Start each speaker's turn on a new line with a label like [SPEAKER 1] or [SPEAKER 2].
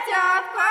[SPEAKER 1] котятка.